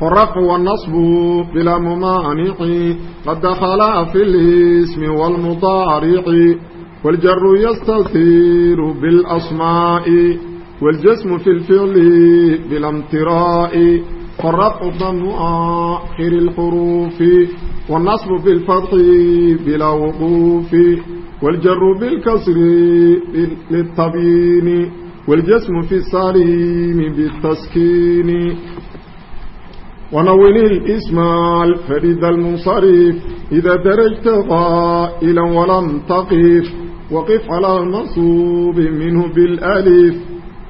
فالرفع والنصب بلا ممانع قد دخل في الاسم والمضارع والجر يستثير بالأسماء والجسم في الفعل بلا امتراء فالرفع ضم آخر الحروف والنصب بالفتح بلا وقوف والجر بالكسر للتبيين والجسم في السليم بالتسكين ونون الاسم الفريد المنصرف إذا درجت قائلا ولم تقف وقف على المنصوب منه بالألف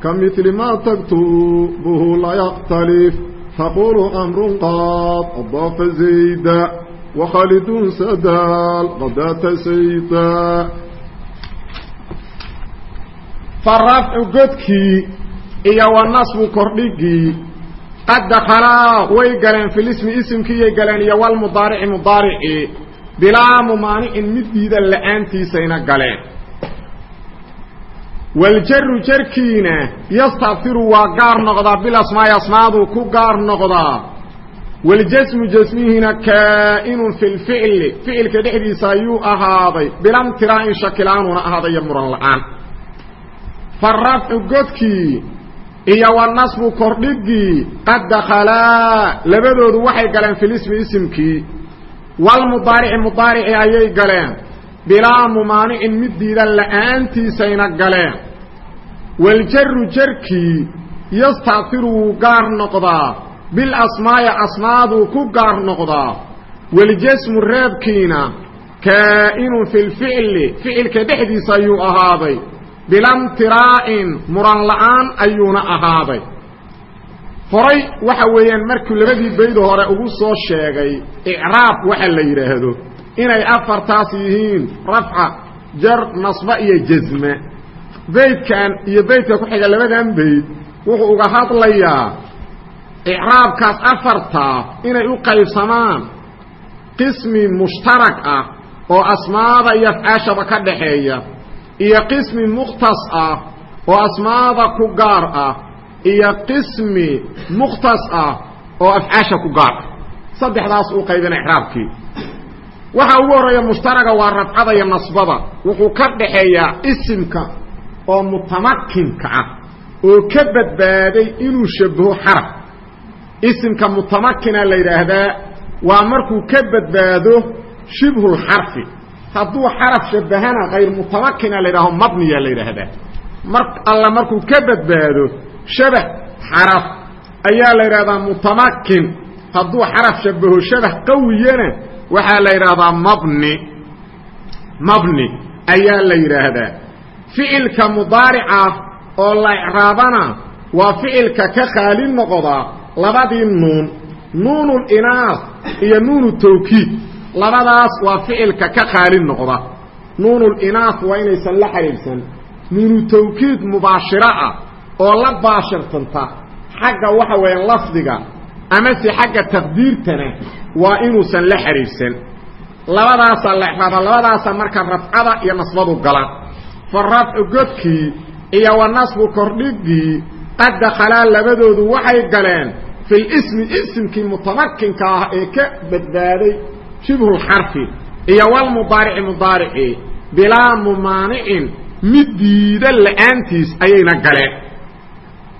كمثل ما تكتبه لا يختلف تقول أمر قد أضاف زيدا وخالد سدال غداة سيدا فالرفع قدكي إيا والنصب كردقي qad dakhalaa way galeen fi lismi isimkiiyay galeen iyo walmudaarici mudaarici bilaa mumaanicin mid diida la'aantiisayna galeen waljaru jarkiina yastafiru waa gaar noqdaa bilasmaai asmaaduu ku gaar noqdaa waljasmu jasmihiina kaa'inun fi lficli ficilka dhexdiisa ayuu ahaaday bilamtiraa'in shakilaanuuna ahaadayo muran la'aan farafcu godkii iyo wanasbu kordhigii qad dakhalaa labadoodu waxay galeen filismi isimkii walmudaarici mudaarici ayay galeen. Bilaa mumaanicin mid diidan la'aantiisayna galeen. Waljaru jarkii yastaafiru wuu gaar noqdaa. Bil asmaaya asmaaduu ku gaar noqdaa. Waljasmu reebkiina kaa'inun fi lficli ficilka dhexdiisa ayuu ahaaday bilamtiraa'in muran la'aan ayuuna ahaaday. Horay waxa weeyaan markuu labadii baydo hore ugu soo sheegay icraab waxa la yidhaahdo inay afartaas yihiin rafca jar nasba iyo jasme beydkan iyo beydka ku xiga labadan bayd wuxuu uga hadlayaa icraabkaas afartaa inay u qaybsamaan qismi mushtarak ah oo asmaada iyo afcaashaba ka dhaxeeya iyo qismi mukhtas ah oo asmaada ku gaar ah iyo qismi mukhtas ah oo afcaasha ku gaar ah. Saddexdaas uu qaybina icraabkii waxa ugu horreeya mushtaraga waa rafcada iyo nasbada. Wuxuu ka dhaxeeyaa isimka oo mutamakinka ah oo ka badbaaday inuu shabaho xaraf. Isimka mutamakina la yidhaahdaa waa markuu ka badbaado shibhulxarfi hadduu xaraf shabahana kayr mutamakina la yidhaho mabniya la yidhaahdaa. Mar alla markuu ka badbaado shabah xaraf ayaa la yidhahdaa mutamakin hadduu xaraf shabaho shabah qawiyana waxaa la yidhaahdaa mabni. Mabni ayaa la yidhaahdaa. Ficilka mudaarica oo la icraabana waa ficilka ka khaali noqdaa labadii nuun. Nuunul inaas iyo nuunu tawkiid labadaas waa ficilka ka khaali noqda. Nuunul inaas waa inaysan la xariirsan. Nuunu tawkiid mubaashiro ah oo la baashirtanta xagga waxa weeyaan lafdiga amase xagga taqdiirtana waa inuusan la xariirsan. Labadaasaa la exraaba labadaasa marka rafcada iyo nasbadu galaan fa rafcu godkii iyo wa nasbu kordhigii qad dakhalaa labadoodu waxay galeen fil ismi isimkii mutamakinka ah ee ka badbaaday shibhulxarfi iyo walmudaarici mudaarici bilaa mumaanicin mid diida la'aantiis ayayna galeen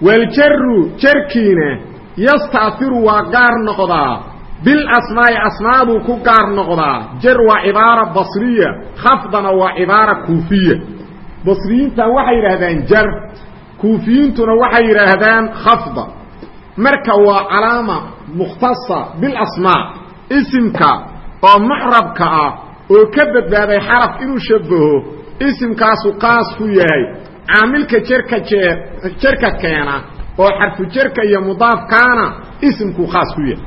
waljaru jarkiina yastaafiru waa gaar noqdaa. Bil asmaa'i asmaaduu ku gaar noqdaa. Jar waa cibaara basriya khafdana waa cibaara kuufiya. Basriyiintan waxay yidhaahdaan jar kuufiyiintuna waxay yidhaahdaan khafda. Marka waa calaama mukhtasa bilasmaa isimka oo mucrabka ah oo ka badbaaday xaraf inuu shabaho isimkaasu qaas ku yahay caamilka jerka jee jerka keena oo xarfu jerka iyo mudaafkaana isimkuu khaas ku yahay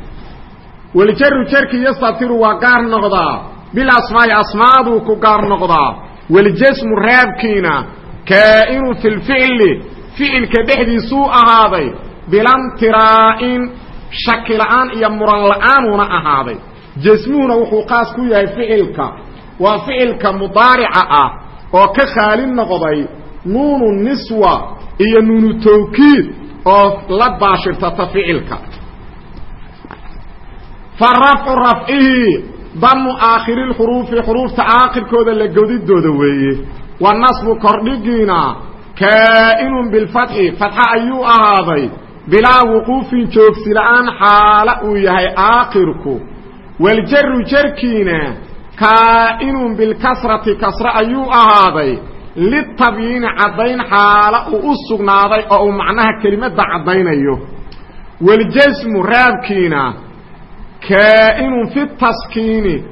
wljaru jarki yastatiru waa gaar noqdaa bilasmaa'i asmaaduu ku gaar noqdaa. Waljasmu raabkiina kaa'inun fi lficli ficilka dhexdiisuu ahaaday bilamtiraa'in shaki la'aan iyo muran la'aanuuna ahaaday jasmuhuna wuxuu qaas ku yahay ficilka. Waa ficilka mudaarica ah oo ka khaali noqday nuunu niswa iyo nuunu tawkiid oo la baashirtata ficilka. Fa rafcu rafcihi damu aakhiri lxuruufi xuruufta aakhirkooda la godidooda weeye. Wa nasbu kordhigiina kaa'inun bilfatxi fatxa ayuu ahaaday. Bilaa wuquufin joogsi la'aan xaala uu yahay aakhirku waljaru jarkiina kaa'inun bilkasrati kasre ayuu ahaaday litabyiini caddayn xaala uu u sugnaaday oo uu macnaha kelimadda caddaynayo. Waljasmu raabkiina kaa'inun fi taskiini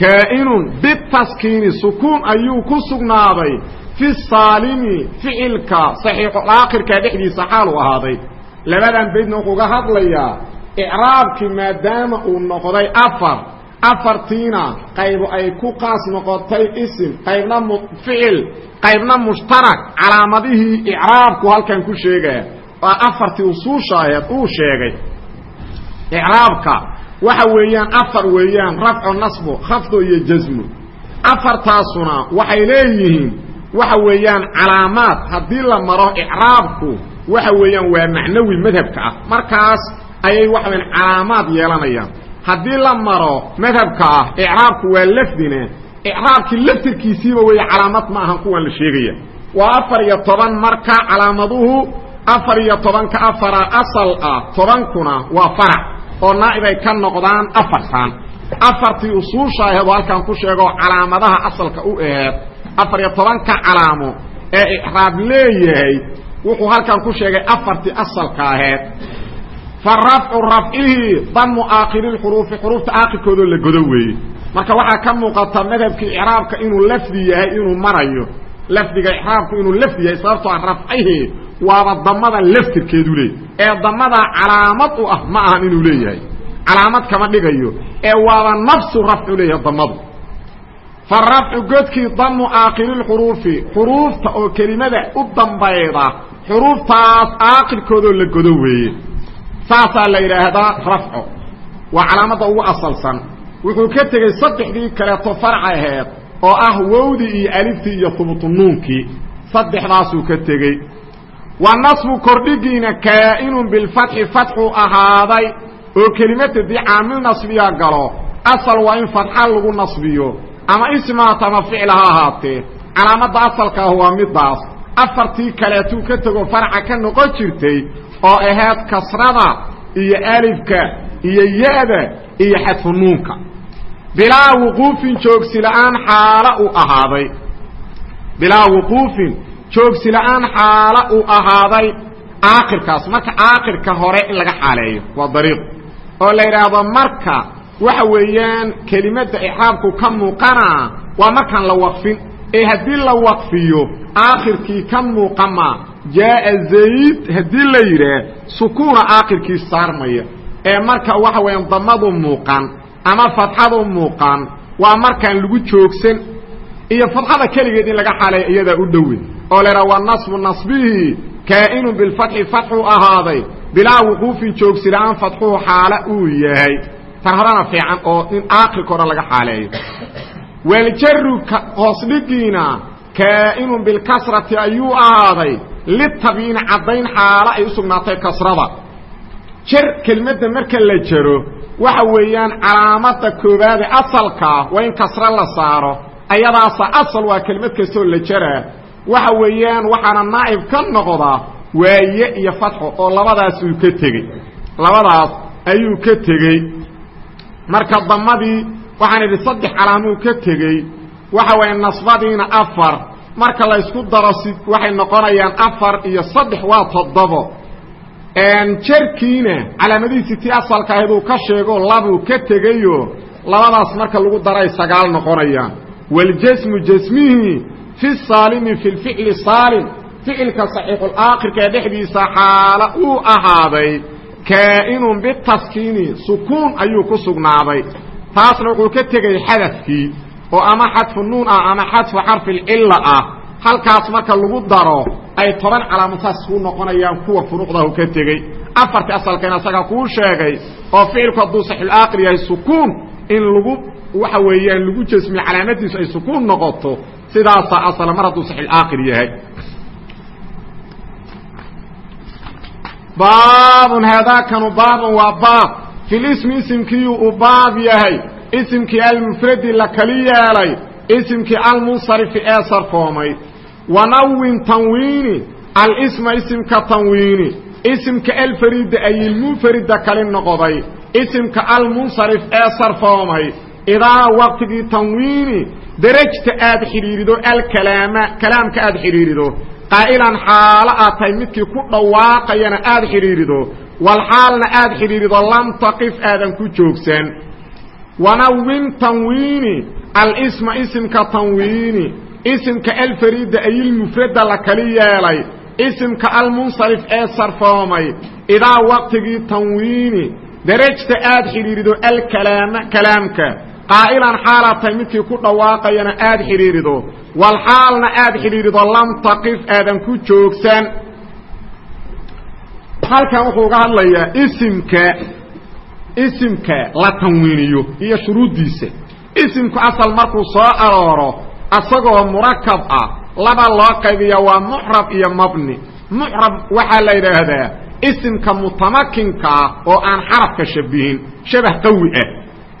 kaa'inun bitaskiini sukuun ayuu ku sugnaaday fi saalimi ficilka saxiixulaakhirka dhexdiisa xaal u ahaaday. Labadan baydna wuxuu ga hadlayaa icraabkii maadaama uu noqday afar afartiina qaybu ay ku qaas noqotay isim qaybna ficil qaybna mushtarak calaamadihii icraabku halkan ku sheegaya. Waa afartii usuusha aheed uu sheegay. Icraabka waxa weeyaan afar weeyaan rafcu nasbu khafdo iyo jasmu afartaasuna waxay leeyihiin waxa weeyaan calaamaad. Haddii la maro icraabku waxa weeyaan waa macnawi madhabka ah. Markaas ayay waxa weyaan calaamaad yeelanayaan. Haddii la maro madhabka ah icraabku waa lafdina icraabkii laftirkiisiiba weeye calaamad ma ahan kuwan la sheegaya. Waa afar iyo toban marka calaamaduhu afar iyo tobanka afara asal ah tobankuna waa farac oo naa'ib ay ka noqdaan afartan. Afartii usuusha aheed oo halkan ku sheego calaamadaha asalka u aheed afar iyo tobanka calaamo ee icraab leeyahay wuxuu halkan ku sheegay afartii asalka aheed fa rafcu rafcihi damu aakhiri lxuruufi xuruufta aakhirkoodoo la godo weeye. Marka waxaa ka muuqata madhabkii icraabka inuu lafdi yahay inuu marayo. Lafdiga icraabku inuu lafdi yahay sababtoo ah rafcihi waaba damada laftirkeedu leey ee damadaa calaamad u ah ma ahan inuu leeyahay. Calaamad kama dhigayo. Ee waaba nafsu rafcu leeyahay damadu fa rafcu godkii damu aakhiri lxuruufi xuruufta oo kelimada u dambayda xuruuftaas aakhirkoodoo la godo weeye saasaa la yidhaahdaa rafco waa calaamadda ugu asalsan. Wuxuu ka tegey saddexdii kaleeto farc aheed oo ah wowdii iyo aliftii iyo hubutunuunkii saddexdaasuu ka tegey wa nasbu kordhigiina kaa'inun bilfatxi fatxuu ahaaday oo kelimadadii caamil nasbiya galo. Asal waa in fatxa lagu nasbiyo ama ismaat ama ficil ha ahaatee. Calaamadda asalka ah waa midaas afartii kaleetuu ka tego farca ka noqon jirtay oo ahayd kasrada iyo alifka iyo ya-da iyo xadfu nuunka. Bilaa wuquufin joogsi la'aan xaala uu ahaaday. Bilaa wuquufin joogsi la'aan xaala uu ahaaday aakhirkaas marka aakhirka hore in laga xaaleeyo waa dariiq. Oo la yidhaahdo marka waxa weeyaan kelimadda ixraabku ka muuqanaa waa markaan la waqfin. Ee haddii la waqfiyo aakhirkii ka muuqama jaa'a zayd haddii la yidhaah sukuuna aakhirkii saarmaya. Ee marka waxa weeyaan damadu muuqan ama fadxadu muuqan waa markaan lagu joogsan iyo fadxada keligeed in laga xaaleeyo iyadaa u dhowe oo la idhaha waa nasbu nasbihi kaa'inun bilfatxi fatxuu ahaaday. Bilaa wuquufin joogsi la'aan fatxuhu xaala uu yahay. Tan horena fiican oo in aakhirka hore laga xaaleeyo. Waljaru hoos dhigiina kaa'inun bilkasrati ayuu ahaaday litabyiini caddayn xaalo ay u sugnaatay kasrada jar kelimadda marka la jaro waxa weeyaan calaamada koowaade asalkaa waa in kasro la saaro ayadaasa asal waa kelimad kastoo la jaraa waxa weeyaan waxaana naa'ib ka noqdaa waaye iyo fatxo oo labadaas uu ka tegey labadaas ayuu ka tegey marka damadii waxaan idhi saddex calaamuu ka tegey waxa weeye nasbadiina afar marka la ysku daro waxay noqonayaan afar iyo saddex waa toddobo. Jarkiina calaamadihiisi tii asalka ahayd uu ka sheego labuu ka tegayo labadaas marka lagu daray sagaal noqonayaan. Waljasmu jasmihi fi saalimi fi lficli saalim. Ficilka saxiixulaakhirka ee dhexdiisa xaala uu ahaaday kaa'inun bitaskiini sukuun ayuu ku sugnaaday. Taasna wuxuu ka tegey xadafkii oo ama xadfu nuun ah ama xadfu xarfilcilla ah halkaas marka lagu daro ay toban calaamadaas ku noqonayaan kuwa furuuqdahu ka tegey. Afartii asalkeen asaga kuu sheegay oo ficilku hadduu saxulaaqir yahay sukuun in lagu waxa weeyaan lagu jasmiyo calaamadiisu ay sukuun noqoto sidaasaa asala mar hadduu saxulaaqir yahay. Baabun haadaakanu baabun waa baab. Fi lismi isimkiiu uu baab yahay isimkii almufradi la kali yeelay isimkii almunsarifi ee sarfoomay. Wanawin tanwiini alisma isimka tanwiini. Isimka alfarida ay ilmunfarida kali noqday isimka almunsarif ee sarfoomay. Idaa waqtigii tanwiini derajta aad xidhiirido alkalaama kalaamka aad xidhiirido qaa'ilan xaalo aad tahay midkii ku dhawaaqayana aad xidhiirido walxaalna aad xidhiirido lam taqif aadan ku joogsan wanawin tanwiini alisma isimka tanwiini isimka alfarida ay ilmufrada la kali yeelay isimka almunsarif ee sarfoomay idaa waqtigii tanwiini derajta aad xidhiirido alkalaama kalaamka qaa'ilan xaalaad tahay midkii ku dhawaaqayana aad xidhiirido walxaalna aad xidhiirido lam taqif aadan ku joogsan. Halkan isimka la tanwiiniyo iyo shuruuddiisa. Isimku asal markuu soo arooro asagoo murakab ah laba loo qaybiya waa mucrab iyo mabni. Mucrab waxaa la yidhaahdaa isimka mutamakinka ah oo aan xarafka shabihin shabah qawi ah.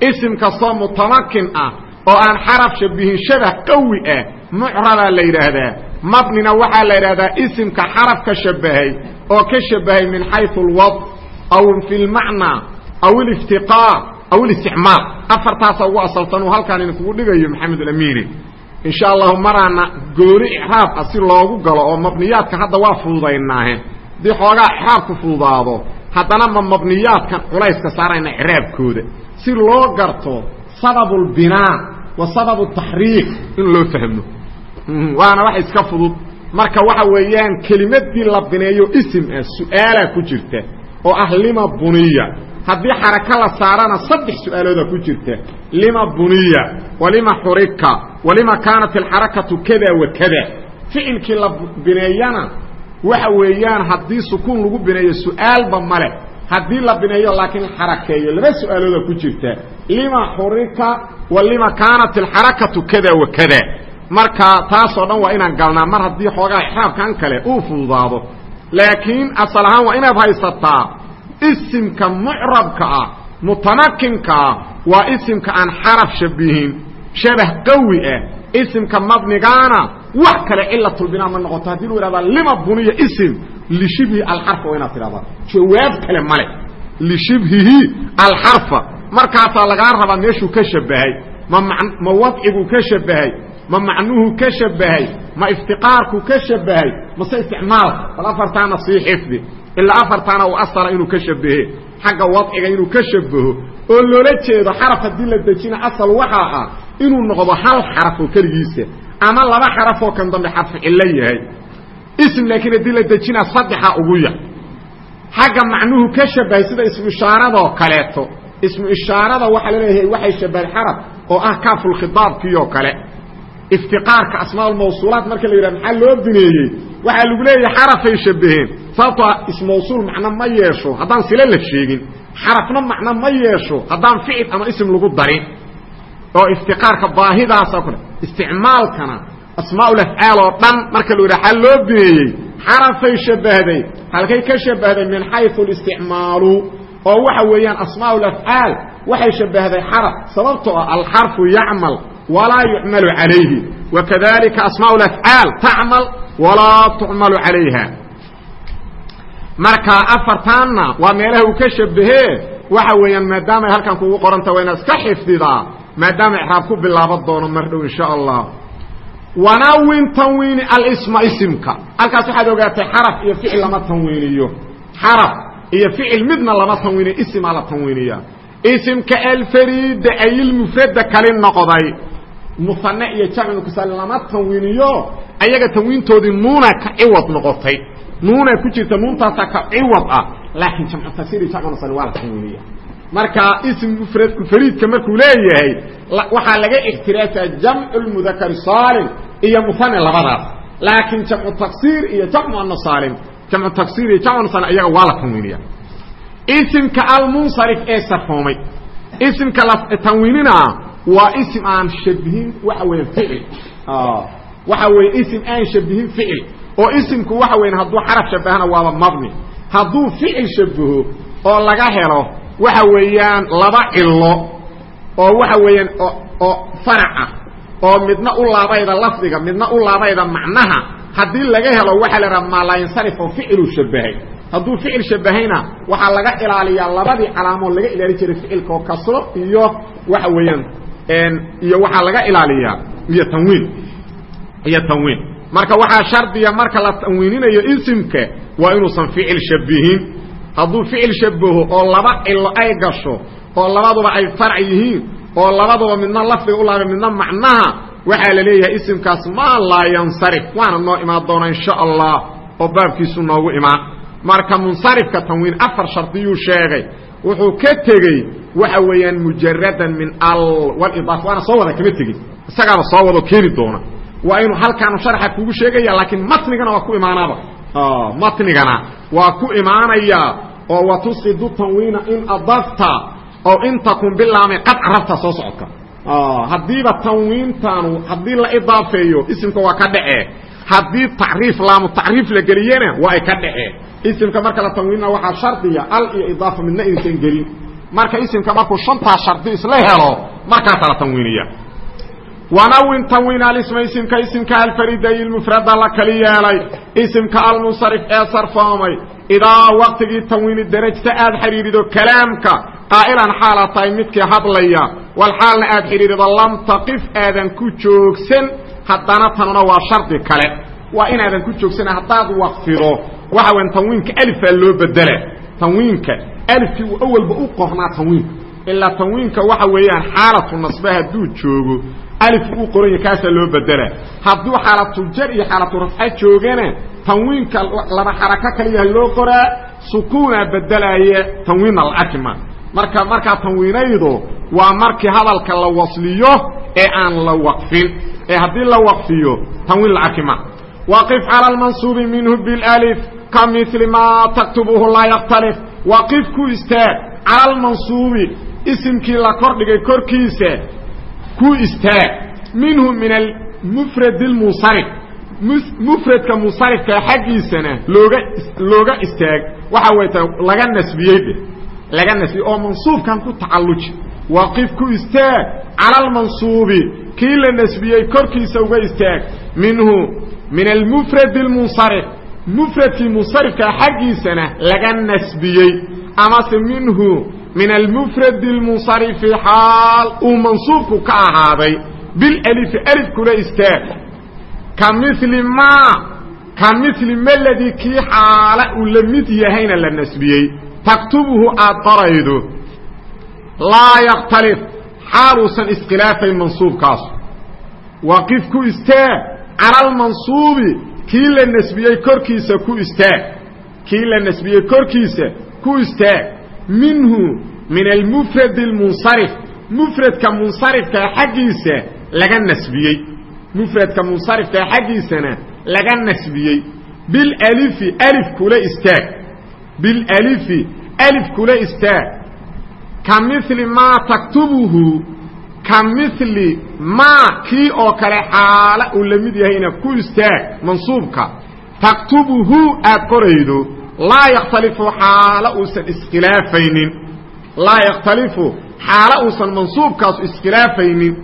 Isim kastoo mutamakin ah oo aan xaraf shabihin shabah qawi ah mucrabaa la yidhaahdaa. Mabnina waxaa la yidhaahdaa isimka xaraf ka shabahay oo ka shabahay min xayu alwad aw fi lmacnaa aw iliftiqaa aw ilisticmaal afartaasa ugu asaltan uu halkaan idinkugu dhigayo maxamedulamiiri insha allahu maraana gooni icraab ah si loogu galo oo mabniyaadka hadda waa fududaynaahe haddii xoogaa icraabku fududaado haddana ma mabniyaadkan culayska saarayna icraabkooda si loo garto sababu lbinaa wa sababu taxriif in loo fahmo waana wax iska fudud marka waxa weeyaan kelimadii la bineeyo isim ah su'aalaa ku jirta oo ah lima buniya haddii xarako la saarana saddex su'aalooda ku jirta. Lima buniya walima xurika walima kaanat alxarakatu kada wa kada. Ficilkii la bineeyana waxa weeyaan haddii sukuun lagu bineeyo su'aalba male haddii la bineeyo laakiin xarakeeyo. Laba su'aalooda ku jirta. Lima xurika wa lima kaanat alxarakatu kada wa kada. Marka taasoo dhan waa inaan galnaa. Mar haddii xoogaa ixraabkan kale uu fududaado. Laakiin asal ahaan waa inaad haysataa isimka mucrabka ah mutamakinka ah waa isimka aan xaraf shabihin shabah qawi ah isimka mabnigaana wax kale cilatulbinaa ma noqoto. Haddii lu ihahdaa lima buniya isim lishibhi alxarfa waa inaad tidhahdaa. Jawaab kale male lishibhihi alxarfa. Markaasaa lagaa rabaa meeshuu ka shabahay ma ma wadciguu ka shabahay ma macnuhu ka shabahay ma iftiqaarku ka shabahay mase isticmaalka bal afartaana sii xifdi ilaa afartaana uu asala inuu ka shabahe xagga wadciga inuu ka shabaho oo loola jeedo xaraf haddii la dejina asal waxaa ah inuu noqdo hal xaraf oo keligiisa ama laba xaraf oo kan dambe xarfu cillo yahay. Ism laakiin haddii la dejina saddexa ugu yar. Xagga macnuhu ka shabahay sida ismu ishaaradoo kaleeto. Ismu ishaarada waxaa la leeyahay waxay shabahay xaraf oo ah kaafulkhidaabkii oo kale. Iftiqaarka asmaa mawsuulaat marka la yidhaha maxaa loo bineeyey waxaa lagu leeyahay xarafay shabaheen sababtoo ismawsuul macno ma yeesho. Haddaan sile la sheegin xarafna macno ma yeesho. Haddaan ficil ama ism lagu darin. Oo iftiqaarka baahidaasoo kale isticmaalkana asmaaulafcaal oo dhan marka la yidhaha loo bineeyey xarafay shabahday halkay ka shabahday min xayu listicmaalu oo waxa weeyaan asmaaulafcaal waxay shabahday xaraf. Sababtoo ah alxarfu yacmal walaa yucmalu calayhi wakadalika asmaa afcaal tacmal walaa tucmalu calayha. Marka afartaanna waa meelaha uu ka shabahee waxa weeyaan maadaamay halkan kugu qoranta waa iska xifdidaa maadaama icraab ku bilaaban doono mar dhow insha allah. Wanawin tanwiini alisma isimka. Halkaas waxaad ogaatay xaraf iyo ficil lama tanwiiniyo. Xaraf iyo ficil midna lama tanwiiniyo isimaa la tanwiiniya isimka alfarida ay ilmufrada kali noqday muane iyo jamcukasa lama tanwiiniyo. Ayaga tanwiintoodii nuuna ka ciwad noqotay. Nuuna ku jirta nuuntaasaa ka ciwad ah. Laakiin jamcu tagsir iyo jamcu nasani waa la tanwiiniya marka ism mufradku fariidka markuu leeyahay waxaa laga ixtiraasaa jamcu lmudakari saalim iyo muhane labadaas. Laakiin jamcu tagsir iyo jamcu anasaalim jamcu tagsir iyo jamcu nasani iyaga waa la tanwiiniya isimka almunsarif ee sarfoomay isimka la tanwiinina waa isim aan shabihin waxa weya ficil waxa weeye isim aan shabihin ficil oo isimku waxa weyan hadduu xaraf shabahana waaba mabni. Hadduu ficil shabaho oo laga helo waxa weeyaan laba cilo oo waxa weeyaan oo farac ah oo midna u laabayda lafdiga midna u laabayda macnaha haddii laga helo waxaa la idhaha maalayinsarif oo ficilu shabahay hadduu ficil shabahayna waxaa laga ilaaliyaa labadii calaamood laga ilaali jiray ficilka oo kasro iyo waxa weeyaan iyo waxaa laga ilaaliyaa iyo tanwiin iyo tanwiin. Marka waxaa shardiya marka la tanwiininayo isimka waa inuusan ficil shabihin. Hadduu ficil shabaho oo laba cilo ay gasho oo labaduba ay farc yihiin oo labaduba midna lafdiga u laabay midna macnaha waxaa la leeyahay isimkaas maa laa yansarif waana noo imaan doona insha allah oo baabkiisu noogu imaan. Marka munsarifka tanwiin afar shardiyuu sheegay wuxuu ka tegey waxa weeyaan mujaradan min al walidaaf waana soo wada kama tegin. Isagaaba soo wado keeni doona. Waa inuu halkaanu sharxa kugu sheegaya laakiin matnigana waa ku imaanaaba. Matnigana waa ku imaanaya oo watusqidu tanwiina in adafta oo in takun bilaamay qad carabta soo socodka. Haddiiba tanwiintaanu haddii la idaafeeyo isimka waa ka dhacee. Haddii tacriif laamu tacriif la geliyena waa ay ka dhacee. Isimka marka la tanwiinina waxaa shardiya al iyo idaafa midna aysan gelin marka isimka markuu shantaa shardi isla helo markaasa la tanwiiniya. Wanawin tanwiin alisma isimka isimka alfariday mufrada la kali yeelay isimka almunsarif ee sarfoomay. Idaa waqtigii tanwiini darajta aad xidhiirido kalaamka qaa'ilan xaala tahay midkii hadlaya wal aad xidhiirido lam taqif aadan ku joogsan haddana tanuna waa shardi kale. Waa inaadan ku joogsana haddaad waqfido waxa weyan tanwiinka alifaa loo bedela tanwiinka alifkii uu awalba u qornaa tanwiinka ilaa tanwiinka waxa weeyaan xaalatu nasbe hadduu joogo alifku u qoran yahy kaasaa loo bedela hadduu xaalatu jar iyo xaalatu rafca joogana tanwiinka laba xarako kaliya loo qoraa sukuunaa bedelaya tanwiinna la arkima marka markaa tanwiinaydu waa markii hadalka la wasliyo ee aan la waqfin. Ee haddii la waqfiyo tanwiin la arkima waqif cala almansuubi minhu bilif ka mili maa taktubuhu laa yaktalif waqif ku istaag cala almansuubi isimkii la kordhigay korkiisa ku istaag minhu min almufrad اlmunsarif mufradka munsarifkaa xaggiisana looga looga istaag waxa way ta laga nasbiyey laga nasbiyey oo mansuubkan ku tacalluji waqif ku istaag cala almansuubi kii la nasbiyey korkiisa uga istaag minhu min almufrad اlmunsarif mufradkii munsarifkaa xaggiisana laga nasbiyey amase minhu min almufrad اlmunsarifi xaal uu mansuubku ka ahaaday bilalifi alif kula istaag ka mili ma ka mili meladii kii xaala uu la mid yahayna la nasbiyey taktubuhu aad qoraydo laa yaktalif xaaluusan iskhilaafayn mansuubkaasu waqif ku istaag cala almansuubi kii la nasbiyey korkiisa ku istaag kii la nasbiyey korkiisa ku istaag minhu min almufrad اlmunsarif mufradka munsarifkaa xaggiisa laga nasbiyey mufradka munsarifkaa xaggiisana laga nasbiyey bilalifi alif kula istaag bilalifi alif kula istaag ka mili maa taktubuhu ka mili maa kii oo kale xaala uu la mid yahayna ku istaag mansuubka taktubuhu aad qoraydo laa yakhtalifu xaalo uusan iskhilaafaynin laa yakhtalifu xaalo uusan mansuubkaasu iskhilaafaynin.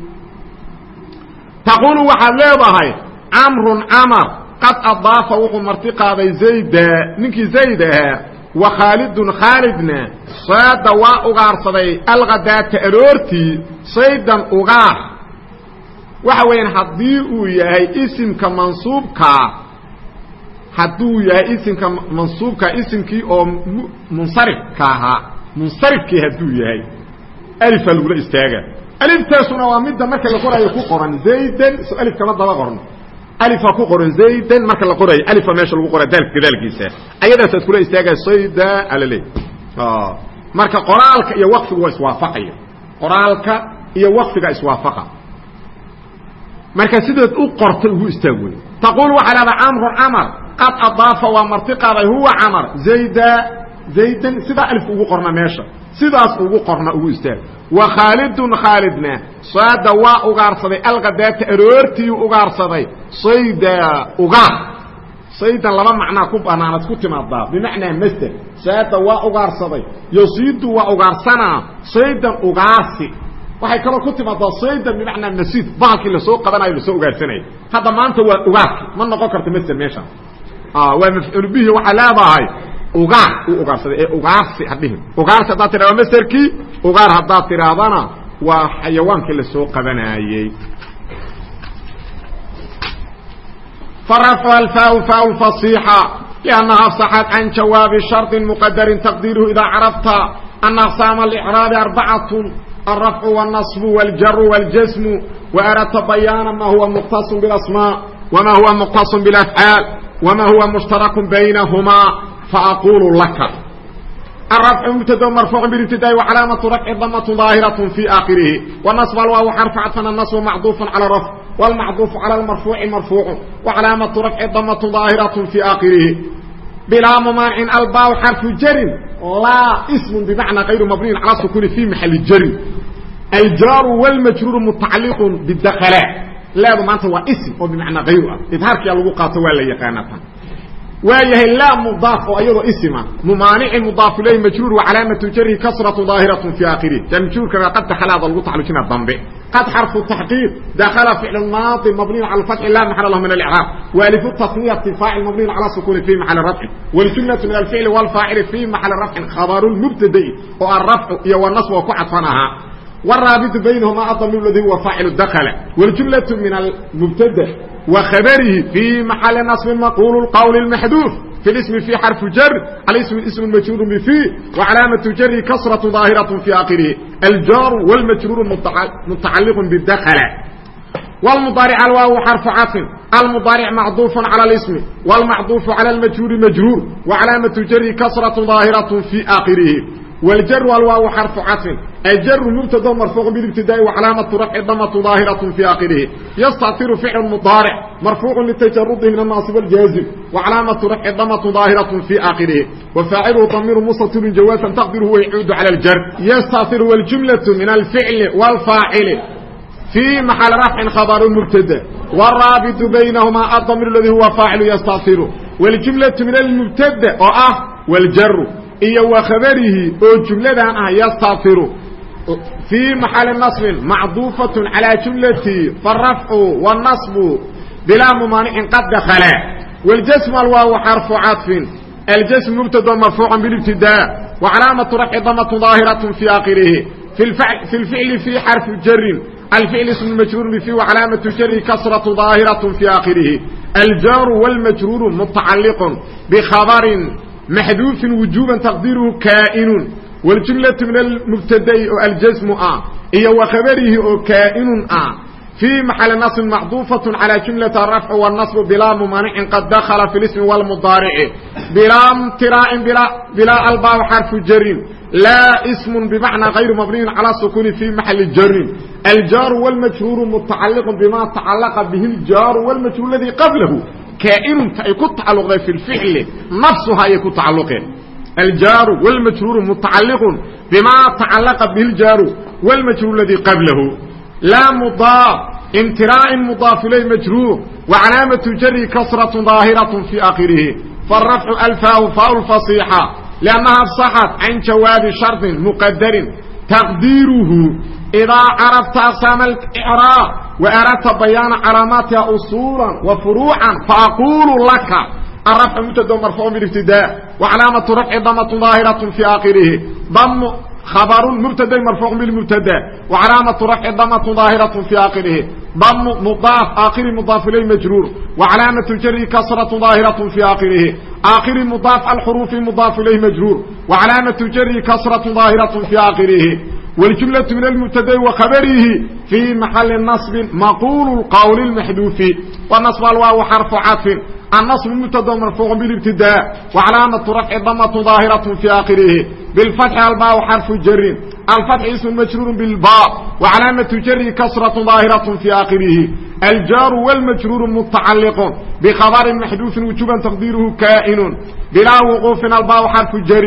Taquulu waxaad leedahay camrun camar qad adaafa wuxuu marti qaaday zayda ninkii zayd ahaa wa khaalidun khaalidna saada waa ugaarsaday alkhadaata aroortii saydan ugaar. Waxa weeyaan haddii uu yahay isimka mansuubkaa hadduu yahay isimka mansuubka isimkii oo munsarifka ahaa munsarifkii hadduu yahay alifaa lagula istaaga. Aliftaasuna waa midda marka la qoraayo ku qoran zaydan so alif daba qorno alifa ku qoran zaydan marka la qorayo alifa meesha lagu qora daalka gadaalkiisa. Ayadaasaad kula istaagaya sayda alale marka qoraalka iyo waqfigu waa iswaafaqaya. Qoraalka iyo waqfiga iswaafaqa. Marka sidaad u qortay ugu istaag wey taquul waxaa leedaha camru camar qad adaafa waa marti qaaday huwa camar zayda zaydan sidaa alif ugu qorna meesha sidaas ugu qorna ugu istaag wa khaalidun khaalidna saada waa ugaarsaday. Alkadaata aroortiiu ugaarsaday. Sayda ugaar saydan laba macnaa ku banaanad ku timaadaa bimacnaa masder saada waa ugaarsaday. Yasiidu waa ugaarsanaa. Saydan ugaarsi waxay kaloo ku timaadaa saydan bimacnaa masiid. Bahalkii la soo qabanayo la soo ugaarsanaya hadda maanta waa ugaarki. Ma noqon karta masder meeshaan waa mafcuul bihi waxaa leedahay ugaar uu ugaarsaday ee ugaarsi hadhihin ugaarsi haddaad tidhahda masterkii ugaar haddaad tidhaahdana waa xayawaankii lasoo qabanaayey فرفع الفاء فاء الفصيحة لأنها أفصحت عن جواب شرط مقدر تقديره إذا عرفت أن أقسام الإعراب أربعة الرفع والنصب والجر والجسم وأردت بيانا ما هو مختص بالأسماء وما هو مختص بالأفعال وما هو مشترك بينهما فأقول لك الرفع مبتدا مرفوع بالابتداء وعلامة رفع ضمة ظاهرة في آخره والنصب الواو حرف عطفا النصب معطوف على الرفع والمعطوف على المرفوع مرفوع وعلامة رفع ضمة ظاهرة في آخره بلا ممانع الباء حرف جر لا اسم بمعنى غير مبني على السكون في محل جر الجار والمجرور متعلق بالدخلاء لا ما انت هو اسم وبمعنى غيره اظهارك يا لو قاطه ولا يقانه waayahay laa mudaafo ayadoo isma mumaanici mudaafiley majruur wa calaamatu jari kasratu daahiratu fi aakhirih jamjuurkana qad daxalaada lagu taxalujina dambe. Qad xarfu taxqiiq. Dakala ficlu maadi mabniin cala lfatxi laa maxala lahu min alcraab waalifu tasniyati faacil mabniin cala sukuuni fi maxali rafci. Waljumlatu min alficli walfaacili fi maxali rafcin khabaru lmubtadai oo arafcu iyo wanasb oo ku cadfan ahaa waraabitu baynahuma adamiru ladii huwa faacil dakala waljumlatu min almubtada. وخبره في محل نصب مقول القول المحذوف في الاسم في حرف جر الاسم اسم المجرور بفيه وعلامة جر كسرة ظاهرة في آخره الجار والمجرور متعلق بالدخل والمضارع الواو حرف عطف المضارع معطوف على الاسم والمعطوف على المجرور مجرور وعلامة جر كسرة ظاهرة في آخره والجر والواو حرف عطف ajaru mubtado marfuuqu bibtidaai wacalaamatu rafcidhamatu daahiratun fii aakhirihi yastactiru ficlun mudaaric marfuucun litajarudihi min annaasib aljaazim wacalaamatu rafci dhamatu daahiratun fii aakhirihi wafaaciluhu damiru mustatirun jawaasan taqdiruhu wayacuudu cala aljar yastactiru waljumlatu min alficli waalfaacili fii maxal rafcin khabaru mubtada waraabitu baynahumaa adamiru ladii huwa faacilu yastactiru waljumlatu min almubtada oo ah waljaru iyo wa khabarihi oo jumladan ah yastactiru yastafiru fii maxali naصbin macduufaة calى jumlati farafcu wالnaصbu bilaa mumaanicin qad dakala wاljasm alwaaw xarfu caطfin aljasm mubtada marfuuca biاlibtidaa وcalaamaةu rafci damaة ظaahiraة fii akhirihi fi اlficli fii xarfi jarin الفعل اسم المجرور فيه وعلامة جره كسرة ظاهرة في آخره الجار والمجرور متعلق بخبر محذوف وجوبا تقديره كائن والجملة من المبتدا الجزم آه إيه وخبره كائن آه في محل نصب معطوفة على جملة الرفع والنصب بلا ممانع قد دخل في الاسم والمضارع بلا امتراء بلا, بلا الباء حرف جر لا اسم بمعنى غير مبني على السكون في محل جر الجار والمجرور متعلق بما تعلق به الجار والمجرور الذي قبله كائن ay ku tacalluqday fi الficl nafsuha ay ku tacalluqeen الجار والمجرور متعلق بما تعلق به الجار والمجرور الذي قبله لا مضاف امتراء مضاف إليه مجرور وعلامة جره كسرة ظاهرة في آخره فالرفع الفاء فاء الفصيحة لأنها افصحت عن جواب شرط مقدر تقديره إذا عرفت أقسام الإعراب وأردت بيان علاماتها أصولا وفروعا فأقول لك الرفع مبتدا مرفوع بالابتداء وعلامة رفع ضمة ظاهرة في آخره ضم خبر مبتدا مرفوع بالمبتدا وعلامة رفع ضمة ظاهرة في آخره ضم مضاف آخر مضاف إليه مجرور وعلامة الجر كسرة ظاهرة في آخره آخر مضاف الحروف مضاف إليه مجرور وعلامة الجر كسرة ظاهرة في آخره واljumlaة min اlmubtada'i وkhabarihi fii maxali naصbin maqulu اqwl اmaxduufi wnaصb alwaaw xarfu caطfin النصب مبتd مرفوع بالابتداء وعلاaمة رفع ضمة ظاaهرة في آkخرiه بالفتح الباء حرف jر الفتح اسم مجrور بالباء وعلاaمة jر كسرة ظاaهرة في آkخرiه الجار والمجrور متعلق بخبر محdوث وجوبا تقديره كائن بلا وقوف الباء حرف jر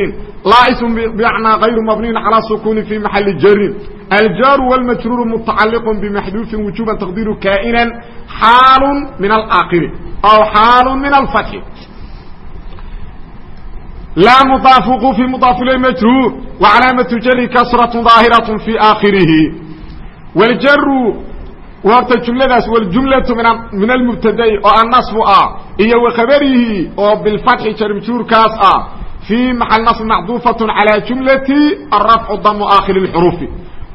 لا اسم بمعنى غير مبني على السكون في محل jر الجار والمجrور متعلق بمحdوث وجوبا تقديره كائنا xاaل من الآkر أو xاaل من الفتح لا مضاaف في مضاaف إليه مجrور وعلاaمة jر كسرة ظاaهرة في آkخرiه والjر horta جuمladaas والجuملة min المبتدأ oo النصب ah iyo وkhabrhi oo بالفتح jrmjuurkaas ah في محل نصب معطوفة على جuملة الرفع ضم آkخر الحروف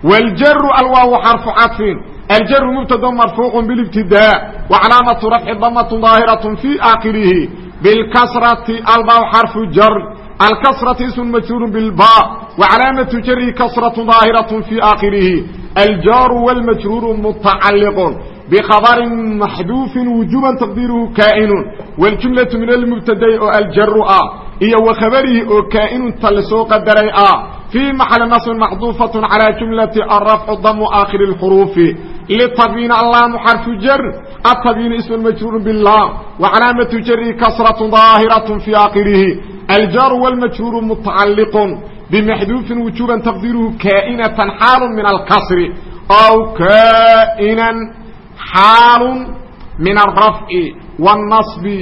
والjر الواaو حرف cطف الجر مبتد مرفوع بالابتداء وعلاaمة رفع ضمة ظاaهرة في آkخرiه بالكسرة الباء حرف جر الكسرة اسم مجrور بالباء وعلاaمة جر كسرة ظاaهرة في آkخرiه الجار والمجrور متعلق بخبر محdوف وجوبا تقديره كائن والجuملة من المبتدأ oo الجر ah iyo وkhabrhi oo كائنta lasoo qadaray ah في محل نصب معطوفة على جملة الرفع ضم آخر الحروف للتبيين اللام حرف جر التبيين اسم المجرور باللام وعلامة جر كسرة ظاهرة في آخره الجار والمجرور متعلق bmaxduufin wujuban taqdiruhu kaa'inatan xaalu min alkasri aw kaa'inan xaalu min alrafci wاnasbi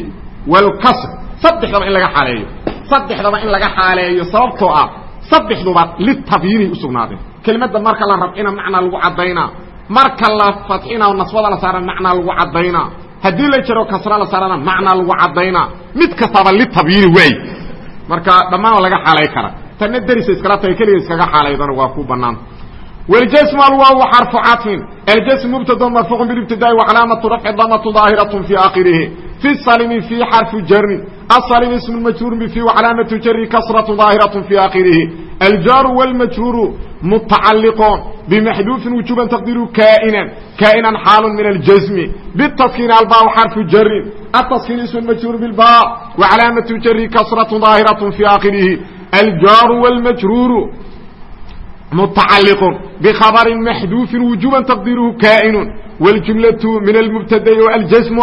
wاlkasr saddexdaba in laga xaaleeyo saddexdaba in laga xaaleeyo sababtoo ah saddexduba litabyiinay usugnaadeen kelimadda marka la rafcina macnaa lagu caddaynaa marka la fadxina oo nasbada la saarana macnaa lagu caddaynaa haddii la jaro kasra la saarana macnaa lagu caddaynaa mid kastaaba litabyiini waay marka dhammaan laga xaalayn kara tanna derisa iskala tahay keliga iskaga xaalaydana waa ku banaanta والجسم الواو حرف عطف الجسم مبتدا مرفوع بالابتداء وعلامة رفع ضمة ظاهرة في آخره في الصالم في حرف جر الصالم اسم المجرور بفي وعلامة جر كسرة ظاهرة في آخره الجار والمجرور متعلق بمحذوف وجوبا تقديره كائنا كائنا حال من الجسم بالتسكين الباء حرف جر التسكين اسم المجرور بالباء وعلامة جر كسرة ظاهرة في آخره الجار والمجرور متعلق بخبر محذوف وجوبا تقديره كائن والجملة من المبتدا والجسم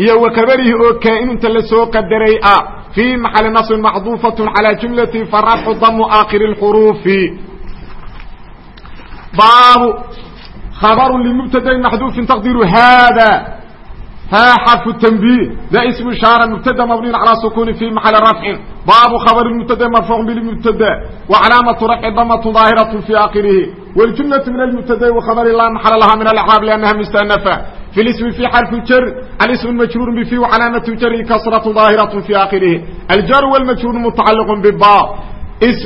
iyo وkبرhi oo كائنta la soo qadaray ah في محل نصب معضوفة على جملة فرفع ضم آkر الحروف bاب خبر لمبتدا محذوف تقدير هذا ha xarfu tanbiih da ismu ishaara mubtada mabniyun calaa sukuuni fi maxali rafcin baabu khabari mubtada marfuucun bilmubtada wa calaamatu rafci damatu daahiratu fi akhirihi waljumlatu min almubtada wakhabari laa maxala laha min alcraab liannaha mustanafa fi lismi fi xarfu jar alismu majruur bifi wacalaamatu jari kasratu daahiratu fi akhirihi aljaru walmajruur mutacaliqu biba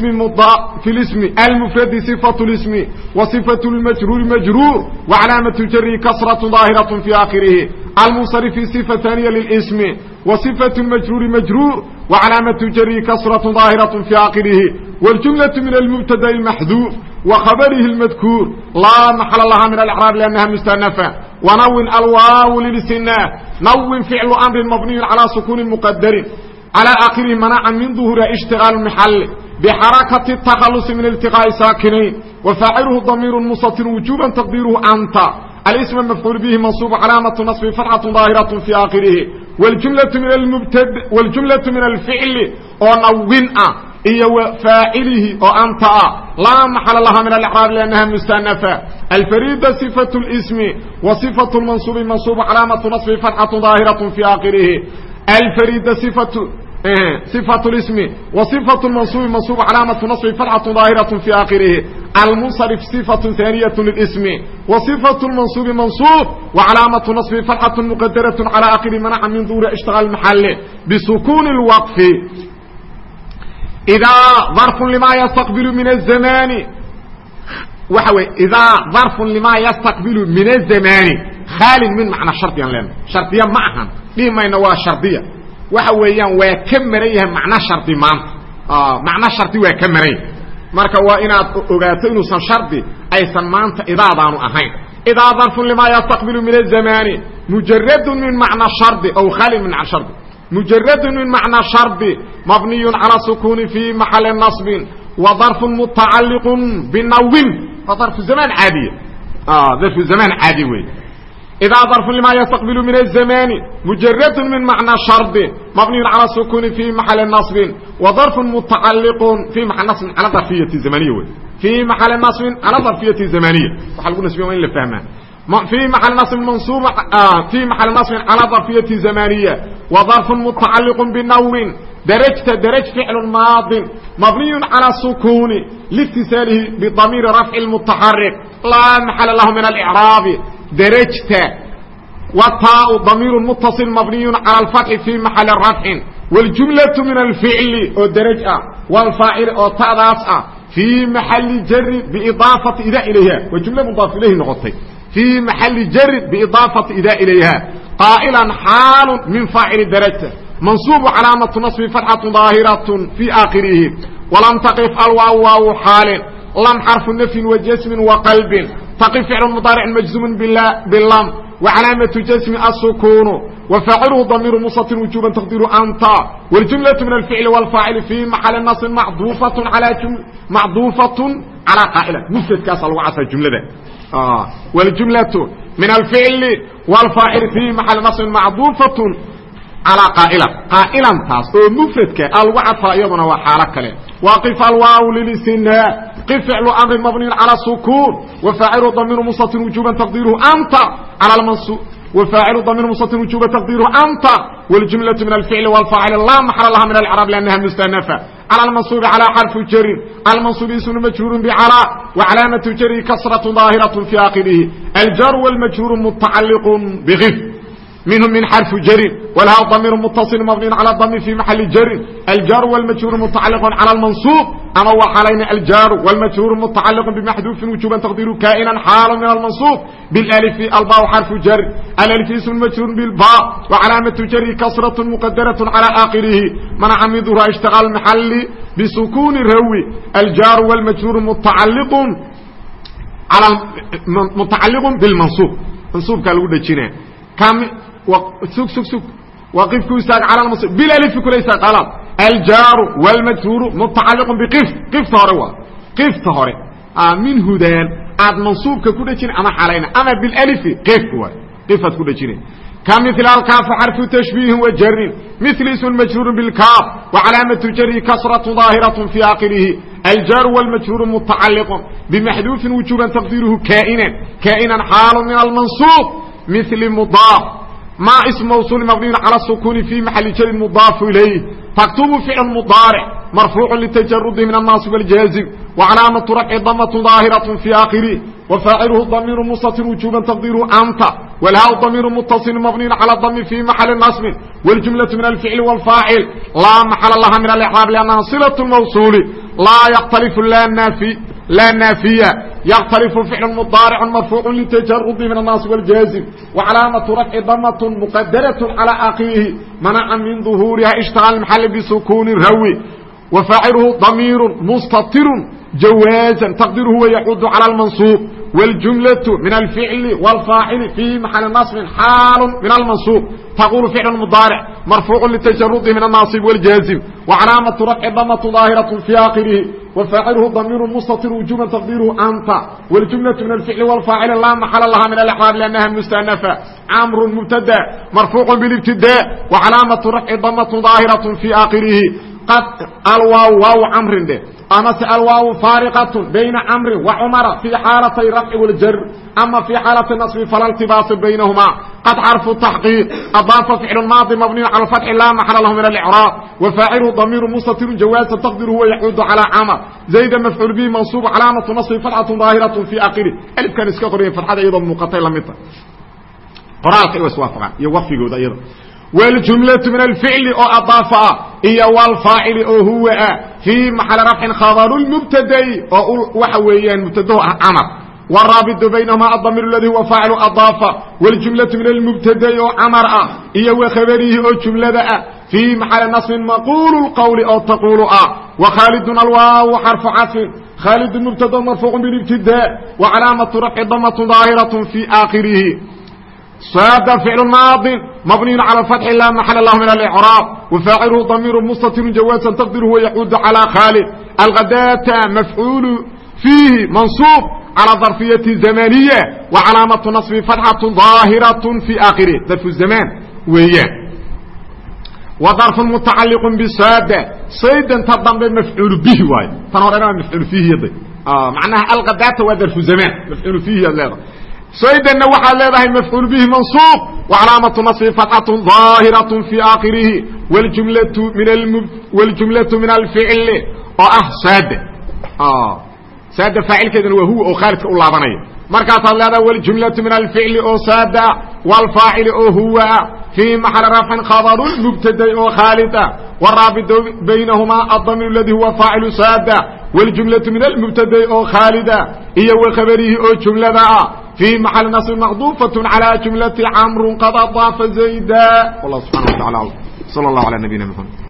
مضاف في الاسم المفرد صفة الاسم وصفة المجرور مجرور وعلامة جر كسرة ظاهرة في آخره المنصرف صفة ثانية للاسم وصفة المجرور مجرور وعلامة جر كسرة ظاهرة في آخره والجملة من المبتدا المحذوف وخبره المذكور لا محل لها من الإعراب لأنها مستأنفة ونون الواو للاستئناف نون فعل أمر مبني على سكون مقدر على آخره منع من ظهور اشتغال المحل بحركة التخلص من التقاء ساكنين وفاعله ضمير مستتر وجوبا تقديره أنت الاسم المفعول به منصوب علامة نصب فتحة ظاهرة في آخره والجملة من المبتد والجملة من الفعل ونون iyo فاaعلhi oo أنت لا محل لها من الإعراب لأنها مستأنفة الفريدة صفة الاسم وصفة المنصوب منصوب علامة نصب فتحة alfarida sifatu sifatu lismi wa sifatu mansuubi mansuub calaamatu nasbi fatxatu daahiratu fi aakhirihi almunsarif sifatu haaniyatu lilismi wa sifatu mansuubi mansuub wa calaamatu nasbi fatxatu muqadaratu calaa aakhiri manaca min duuri ishtagal maxalle bisukuuni lwaqfi idaa darfun limaa yastaqbilu min azamaani waxa weye idaa darfun limaa yastaqbilu min azamaani khaalin min macna shardiyan leena shardiya ma ahan dhihi mayna waa shardiya. Waxa weeyaan waa ka maran yahay macno shardi maanta. Macno shardi waa ka maran yahay. Marka waa inaad ogaato inuusan shardi aysan maanta idaadaanu ahayn. Idaa darfun limaa yastaqbilu min azamaani mujaradun min macna shardi aw khaalin min shardi. Mujaradun min macna shardi mabniyun calaa sukuuni fii maxali nasbin wa darfun mutacalliqun binawin waa darfu zamaan caadiya. Darfu zamaan caadi wey إdا ضرف لma يستقبل من الزمان مجرد من معنى شرط مبني على سكون في محل نصب وضرف متعلق في محل نصب على ظرفية زمانية في محل نصب على ظرفية زمانية وحل نسبية وين لفهمها في محل نصب منصوب في محل نصب على ظرفية زمانية وظرف متعلق بنو درجت درج فعل ماض مبني على السكون لاتصاله بضمير رفع المتحرك لا محل له من الإعراب درجت وطاء ضمير متصل مبني على الفتح في محل رفع والجملة من الفعل او درج والفاعل او تأداس في محل جر بإضافة إذا إليها وجملة مضاف إليه نغطي في محل جر بإضافة إذا إليها قائلا حال من فاعل درجة منصوب علامة نصب فتحة ظاهرة في آخره ولم تقف الواو واو حال لم حرف نفي وجسم وقلب تقف فعل مضارع مجزوم باللام وعلامة جسم السكون وفاعله ضمير مستتر وجوبا تقدير أنت والجملة من الفعل والفاعل في محل النص معطوفة على جملة معطوفة على قائلة مفرد كاس الوعث الجملة ده آه. والجملة من الفعل والفاعل في محل نص معطوفة على قائلة قائلا تاس او مفردك الوعث ايضنا وحالة كله وقف الواو للاستثناء قف فعل امر مبني على السكون وفاعل ضمير مستتر وجوبا تقديره انت على المنصوب وفاعل ضمير مستتر وجوبا تقديره انت والجملة من الفعل والفاعل لا محل لها من الاعراب لانها مستأنفة على المنصوب على حرف جر المنصوب اسم مجرور بعلى وعلامة جر كسرة ظاهرة في آخره الجر والمجرور متعلق بغف منهم من حرف جر والها ضمير متصل مبني على الضم في محل جر الجار والمجرور متعلق على المنصوب أما وحالين الجار والمجرور متعلق بمحذوف وجوبا تقدير كائنا حال من المنصوب بالالف الباء حرف جر الالف اسم مجرور بالباء وعلامة جر كسرة مقدرة على آخره منع من ظهر اشتغال محل sug sug sug. Waqif ku istaag cala msr bilalifi kula istaag alaad aljaaru wاlmajruuru mutacaliqu biqif qifta hore waa. Qifta hore. Min hudaan aad mansuubka ku dhejin ama xalayna. Ama bilalifi qifka waay qifaad ku dhejina ka mil alkaafu xarfu tashbiihin wa jarin mil ismun majruurun bilkaaf wacalaamatu jarhi kasratu daahiratu fii aakirihi aljaaru wاlmajruuru mutacaliqun bimaxduufin wujuuban taqdiiruhu kaainan. Kaainan xaalu min almansuub. Mil mudaaf كائنا كائنا حال من المنصوب مثل مضاف ما اسم موصول مبني على السكون في محل جر مضاف إليه تكتب فعل مضارع مرفوع للتجرد من الناصب والجازم وعلامة رفع ضمة ظاهرة في آخره وفاعله ضمير مستتر وجوبا تقديره أنت والهاء ضمير متصل مبني على الضم في محل نصب والجملة من الفعل والفاعل لا محل لها من الإحراب لأنها صلة الموصول لا يختلف لا النافي لا نافية يختلف فعل مضارع مرفوع لتجرد من الناصب والجازم وعلامة رفع ضمة مقدرة على آخره منع من ظهورها اشتغال المحل بسكون الروي وفاعله ضمير مستطر جوازا تقديره يعود على المنصوب والجملة من الفعل والفاعل في محل نصب حال من المنصوب تقول فعل مضارع مرفوع للتجرد من الناصب والجازم وعلامة رفع ضمة ظاهرة في آخره وفاعله ضمير مستطر وجوبا تقديره أنت والجملة من الفعل والفاعل لا محل لها من الإحراب لأنها مستأنفة عمر مبتدا مرفوع بالابتداء وعلامة رفع ضمة ظاهرة في آخره قد الواو واو عمر ده أما الواو فارقة بين عمر وعمر في حالتي الرفع والجر أما في حالة النصب فلا التباس بينهما قد حرف التحقيق أضاف فعل الماضي مبني على الفتح لا محل له من الإعراب وفاعله ضمير مستتر جواز تقديره هو يعود على عمر زيد مفعول به منصوب علامة نصب فتحة ظاهرة في آخره ألف كان اسكا فتحة أيضا مقطع لمطة قرالك إيوس وافقا يوفقوا أيضا والجملة من الفعل أو أضافة إيا والفاعل أو هو في محل رفع خبر المبتدئ أو وحويا مبتدئ عمر والرابط بينهما الضمير الذي هو فاعل أضافة والجملة من المبتدئ أو عمر إيا وخبره أو جملة fii maxali naصbin maqulu qawli oo taqulu ah وkhaalidun alwaaw xarfu caطfin khaalidun mubtado marfuuq bاbtida وcalaamaةu rafci damt ظaahiraة fي aakhirihi saada ficl maadi mabniy calى اfatxi laa maxala lah min اlcraab wafaaciluhu damiiru mustatirun jawaasan taqdiruhu yacuudu calى khaalid alkadata mafcuulu fiihi mansuub calى darfiyati zamaniya wa calaamatu naصbi fatxatu ظaahiraة fii aakhirihi darfu zamaan weeyaan wa darfu mutacaliq bisaada saydan ta dambe mafcuul bihi waayo tan horena waa mafcuul fiihiyada macnaha alkadata waa darfu zamaan mafcuul fiihiyaad leedahay saydanna waxaad leedahay mafcuul bihi mansuub wacalaamatu naصbi fatxatu ظaahiraة fii aakhirihi wاljumlatu min wاljumlatu min alficli oo ah saada saada faacilkeedana waa huwa oo khaalidka u laabanaya markaasaad leedahay wاljumlatu min alficli oo saada wاlfaacili oo huwa fii maxali rafcin khabaru mubtaday oo khaalid ah waraabit baynahumaa adamiir اladii huwa faacilu saada wاljumlatu min almubtaday oo khaalida iyo wakhabarihi oo jumlada ah في محل نصب مقdوفة على جملة cمر قد أضاaف زيدا والله سبحانه وتعالى صلى الله على نبينا محمد